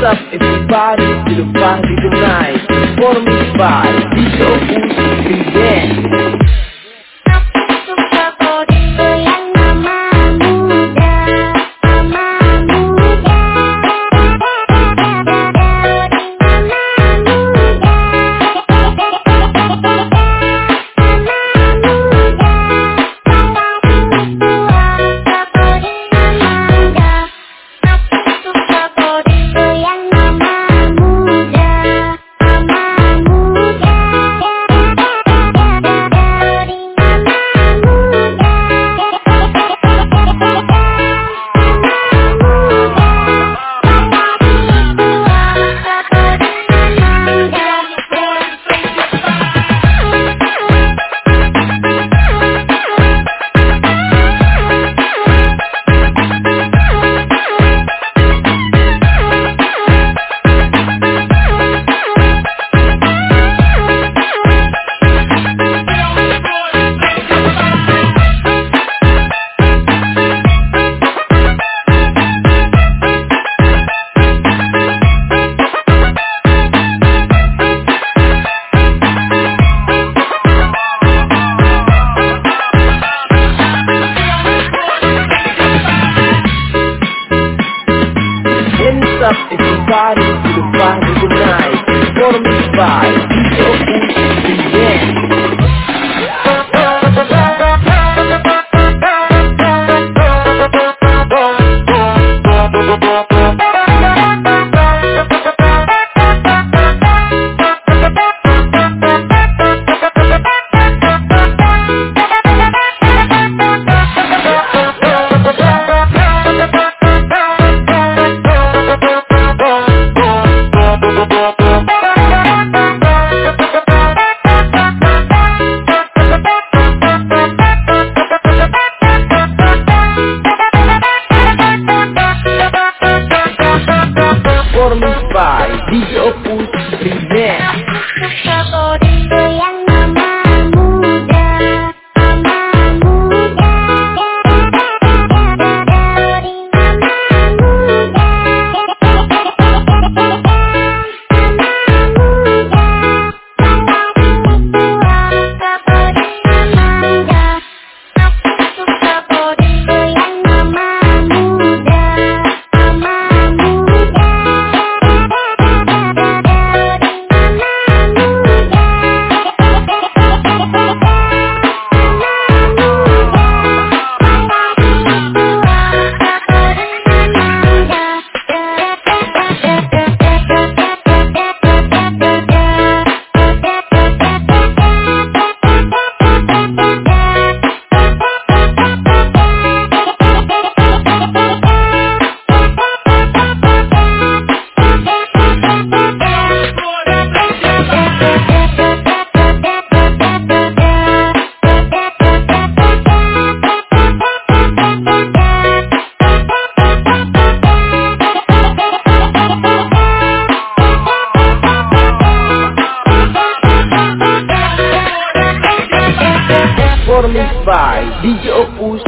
What's up everybody to the party tonight For me by DJ Who's Begin by. by the Opus Remix Storm vai DJ Opus